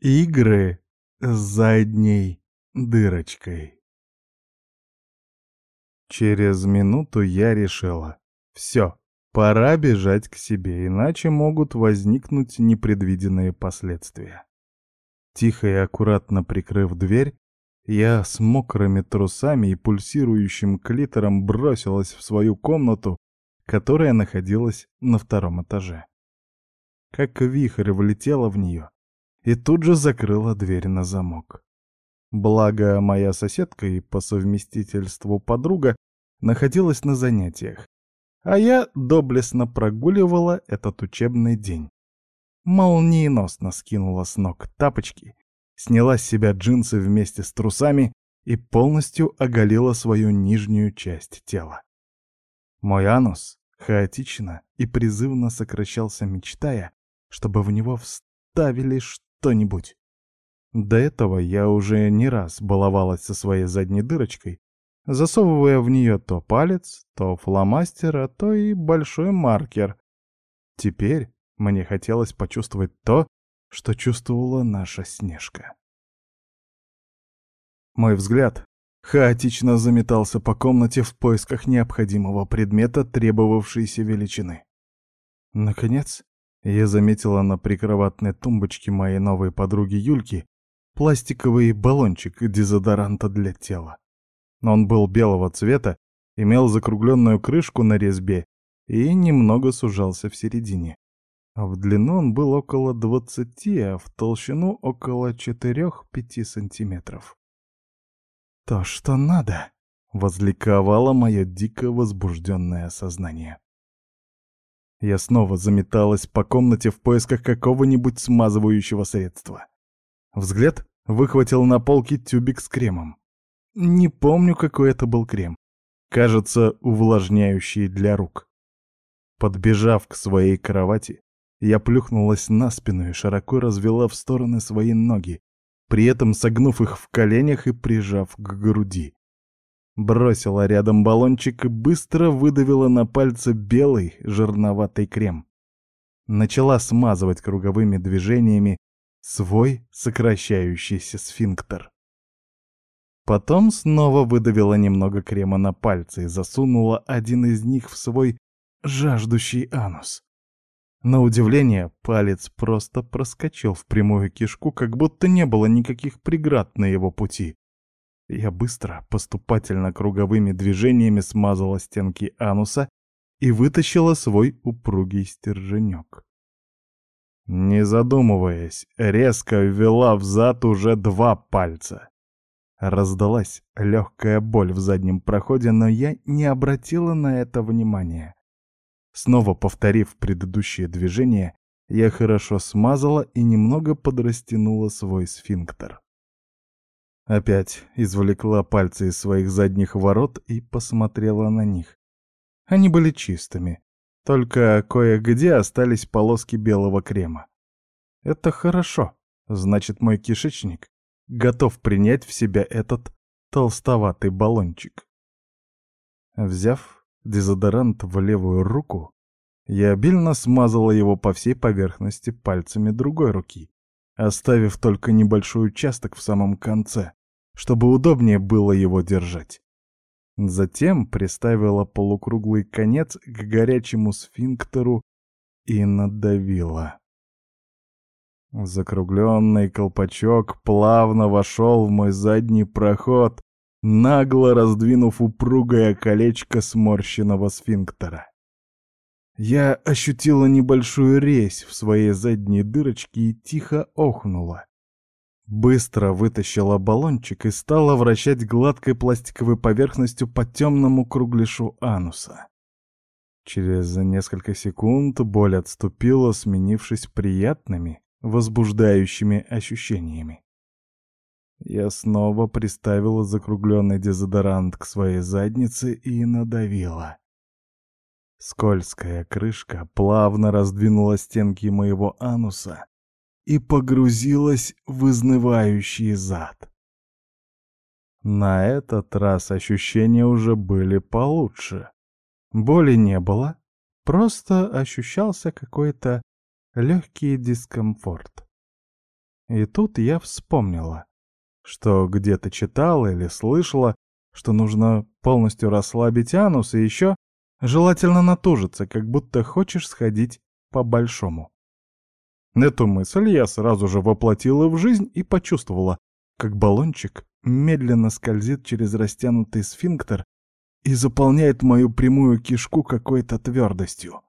Игры с задней дырочкой. Через минуту я решила. Все, пора бежать к себе, иначе могут возникнуть непредвиденные последствия. Тихо и аккуратно прикрыв дверь, я с мокрыми трусами и пульсирующим клитором бросилась в свою комнату, которая находилась на втором этаже. Как вихрь влетела в нее и тут же закрыла дверь на замок. Благо, моя соседка и по совместительству подруга находилась на занятиях, а я доблестно прогуливала этот учебный день. Молниеносно скинула с ног тапочки, сняла с себя джинсы вместе с трусами и полностью оголила свою нижнюю часть тела. Мой анус хаотично и призывно сокращался, мечтая, чтобы в него вставили что-нибудь. До этого я уже не раз баловалась со своей задней дырочкой, засовывая в нее то палец, то фломастер, а то и большой маркер. Теперь мне хотелось почувствовать то, что чувствовала наша Снежка. Мой взгляд хаотично заметался по комнате в поисках необходимого предмета, требовавшейся величины. Наконец, я заметила на прикроватной тумбочке моей новой подруги Юльки пластиковый баллончик дезодоранта для тела. Он был белого цвета, имел закругленную крышку на резьбе и немного сужался в середине. В длину он был около 20, а в толщину около 4-5 сантиметров. «То, что надо!» — возликовало мое дико возбужденное сознание. Я снова заметалась по комнате в поисках какого-нибудь смазывающего средства. Взгляд выхватил на полке тюбик с кремом. Не помню, какой это был крем. Кажется, увлажняющий для рук. Подбежав к своей кровати, я плюхнулась на спину и широко развела в стороны свои ноги, при этом согнув их в коленях и прижав к груди бросила рядом баллончик и быстро выдавила на пальцы белый жирноватый крем. Начала смазывать круговыми движениями свой сокращающийся сфинктер. Потом снова выдавила немного крема на пальцы и засунула один из них в свой жаждущий анус. На удивление, палец просто проскочил в прямую кишку, как будто не было никаких преград на его пути. Я быстро, поступательно круговыми движениями смазала стенки ануса и вытащила свой упругий стерженек. Не задумываясь, резко ввела в зад уже два пальца. Раздалась легкая боль в заднем проходе, но я не обратила на это внимания. Снова повторив предыдущее движение, я хорошо смазала и немного подрастянула свой сфинктер. Опять извлекла пальцы из своих задних ворот и посмотрела на них. Они были чистыми, только кое-где остались полоски белого крема. Это хорошо, значит мой кишечник готов принять в себя этот толстоватый баллончик. Взяв дезодорант в левую руку, я обильно смазала его по всей поверхности пальцами другой руки, оставив только небольшой участок в самом конце, чтобы удобнее было его держать. Затем приставила полукруглый конец к горячему сфинктеру и надавила. Закругленный колпачок плавно вошел в мой задний проход, нагло раздвинув упругое колечко сморщенного сфинктера. Я ощутила небольшую резь в своей задней дырочке и тихо охнула. Быстро вытащила баллончик и стала вращать гладкой пластиковой поверхностью по темному кругляшу ануса. Через несколько секунд боль отступила, сменившись приятными, возбуждающими ощущениями. Я снова приставила закругленный дезодорант к своей заднице и надавила. Скользкая крышка плавно раздвинула стенки моего ануса, и погрузилась в изнывающий зад. На этот раз ощущения уже были получше. Боли не было, просто ощущался какой-то легкий дискомфорт. И тут я вспомнила, что где-то читала или слышала, что нужно полностью расслабить анус и еще желательно натужиться, как будто хочешь сходить по-большому. Эту мысль я сразу же воплотила в жизнь и почувствовала, как баллончик медленно скользит через растянутый сфинктер и заполняет мою прямую кишку какой-то твердостью.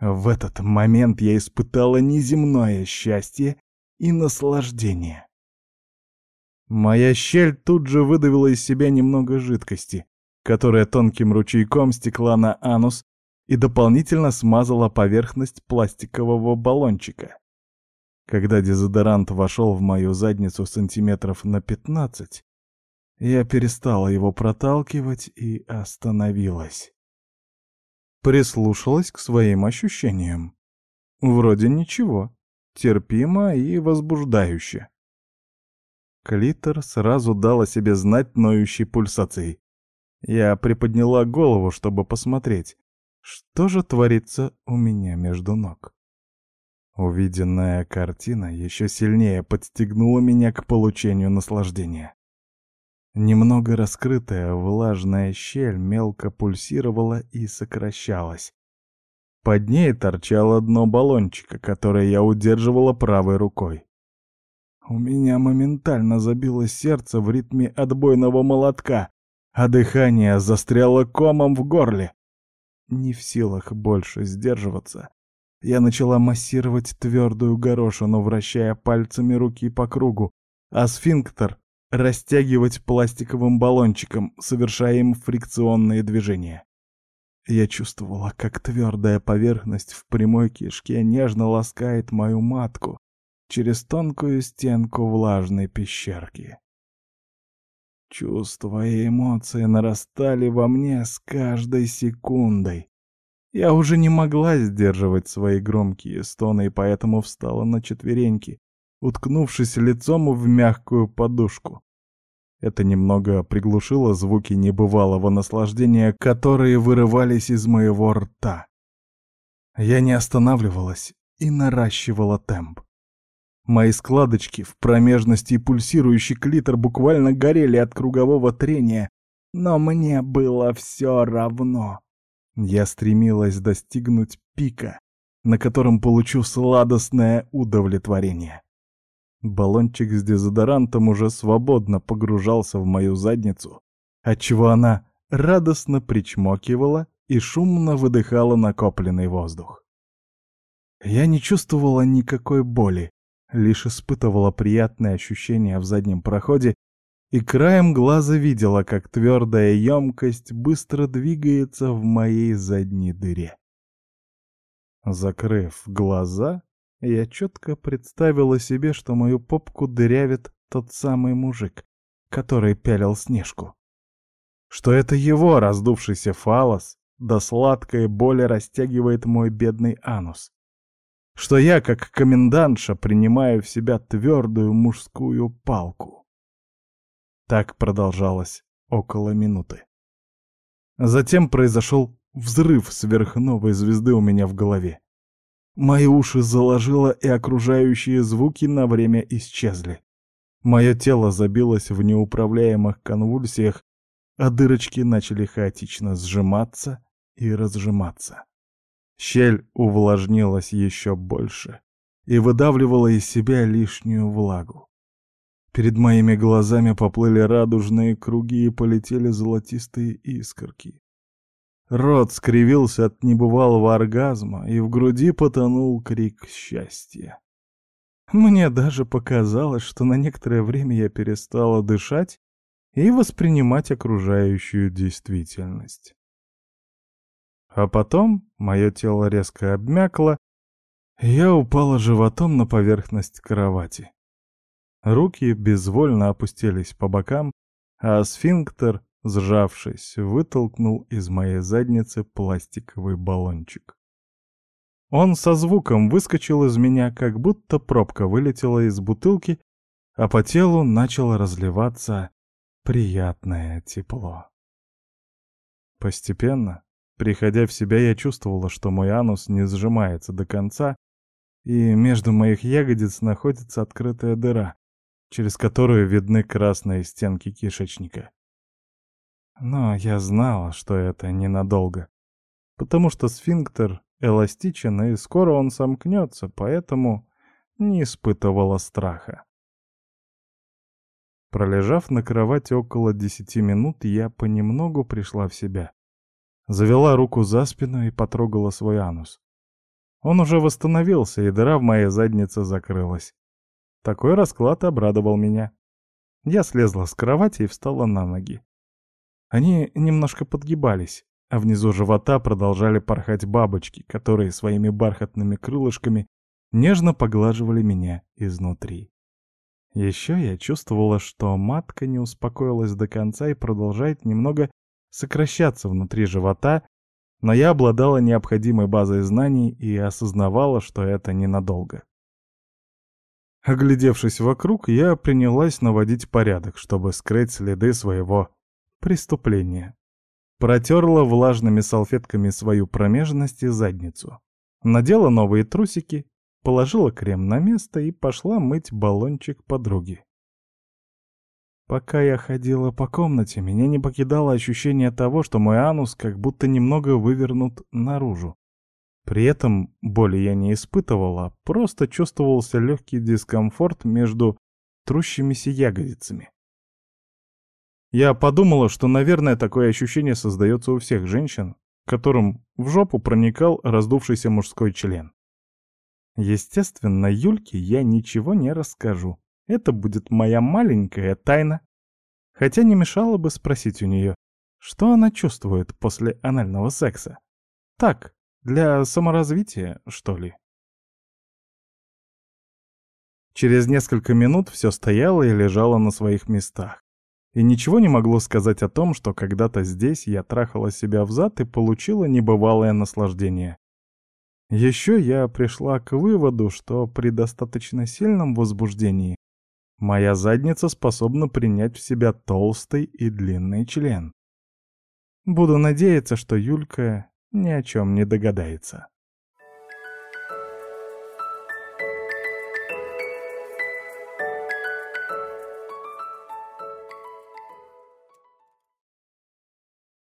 В этот момент я испытала неземное счастье и наслаждение. Моя щель тут же выдавила из себя немного жидкости, которая тонким ручейком стекла на анус и дополнительно смазала поверхность пластикового баллончика. Когда дезодорант вошел в мою задницу сантиметров на пятнадцать, я перестала его проталкивать и остановилась. Прислушалась к своим ощущениям. Вроде ничего, терпимо и возбуждающе. Клитор сразу дал о себе знать ноющей пульсацией. Я приподняла голову, чтобы посмотреть, что же творится у меня между ног. Увиденная картина еще сильнее подстегнула меня к получению наслаждения. Немного раскрытая влажная щель мелко пульсировала и сокращалась. Под ней торчало дно баллончика, которое я удерживала правой рукой. У меня моментально забилось сердце в ритме отбойного молотка, а дыхание застряло комом в горле. Не в силах больше сдерживаться, я начала массировать твердую горошину, вращая пальцами руки по кругу, а сфинктер растягивать пластиковым баллончиком, совершая им фрикционные движения. Я чувствовала, как твердая поверхность в прямой кишке нежно ласкает мою матку, через тонкую стенку влажной пещерки. Чувства и эмоции нарастали во мне с каждой секундой. Я уже не могла сдерживать свои громкие стоны, и поэтому встала на четвереньки, уткнувшись лицом в мягкую подушку. Это немного приглушило звуки небывалого наслаждения, которые вырывались из моего рта. Я не останавливалась и наращивала темп. Мои складочки в промежности и пульсирующий клитор буквально горели от кругового трения, но мне было все равно. Я стремилась достигнуть пика, на котором получу сладостное удовлетворение. Баллончик с дезодорантом уже свободно погружался в мою задницу, отчего она радостно причмокивала и шумно выдыхала накопленный воздух. Я не чувствовала никакой боли, лишь испытывала приятные ощущения в заднем проходе и краем глаза видела, как твердая емкость быстро двигается в моей задней дыре. Закрыв глаза, я четко представила себе, что мою попку дырявит тот самый мужик, который пялил снежку. Что это его раздувшийся фалос до сладкой боли растягивает мой бедный анус что я, как комендантша, принимаю в себя твердую мужскую палку. Так продолжалось около минуты. Затем произошел взрыв сверхновой звезды у меня в голове. Мои уши заложило, и окружающие звуки на время исчезли. Мое тело забилось в неуправляемых конвульсиях, а дырочки начали хаотично сжиматься и разжиматься. Щель увлажнилась еще больше и выдавливала из себя лишнюю влагу. Перед моими глазами поплыли радужные круги и полетели золотистые искорки. Рот скривился от небывалого оргазма, и в груди потонул крик счастья. Мне даже показалось, что на некоторое время я перестала дышать и воспринимать окружающую действительность. А потом мое тело резко обмякло, я упала животом на поверхность кровати. Руки безвольно опустились по бокам, а сфинктер, сжавшись, вытолкнул из моей задницы пластиковый баллончик. Он со звуком выскочил из меня, как будто пробка вылетела из бутылки, а по телу начало разливаться приятное тепло. Постепенно Приходя в себя, я чувствовала, что мой анус не сжимается до конца, и между моих ягодиц находится открытая дыра, через которую видны красные стенки кишечника. Но я знала, что это ненадолго, потому что сфинктер эластичен, и скоро он сомкнется, поэтому не испытывала страха. Пролежав на кровати около десяти минут, я понемногу пришла в себя. Завела руку за спину и потрогала свой анус. Он уже восстановился, и дыра в моей заднице закрылась. Такой расклад обрадовал меня. Я слезла с кровати и встала на ноги. Они немножко подгибались, а внизу живота продолжали порхать бабочки, которые своими бархатными крылышками нежно поглаживали меня изнутри. Еще я чувствовала, что матка не успокоилась до конца и продолжает немного сокращаться внутри живота, но я обладала необходимой базой знаний и осознавала, что это ненадолго. Оглядевшись вокруг, я принялась наводить порядок, чтобы скрыть следы своего преступления. Протерла влажными салфетками свою промежность и задницу. Надела новые трусики, положила крем на место и пошла мыть баллончик подруги. Пока я ходила по комнате, меня не покидало ощущение того, что мой анус как будто немного вывернут наружу. При этом боли я не испытывала, просто чувствовался легкий дискомфорт между трущимися ягодицами. Я подумала, что, наверное, такое ощущение создается у всех женщин, которым в жопу проникал раздувшийся мужской член. Естественно, Юльке я ничего не расскажу. Это будет моя маленькая тайна. Хотя не мешало бы спросить у нее, что она чувствует после анального секса. Так, для саморазвития, что ли. Через несколько минут все стояло и лежало на своих местах. И ничего не могло сказать о том, что когда-то здесь я трахала себя взад и получила небывалое наслаждение. Еще я пришла к выводу, что при достаточно сильном возбуждении моя задница способна принять в себя толстый и длинный член. Буду надеяться, что Юлька ни о чем не догадается.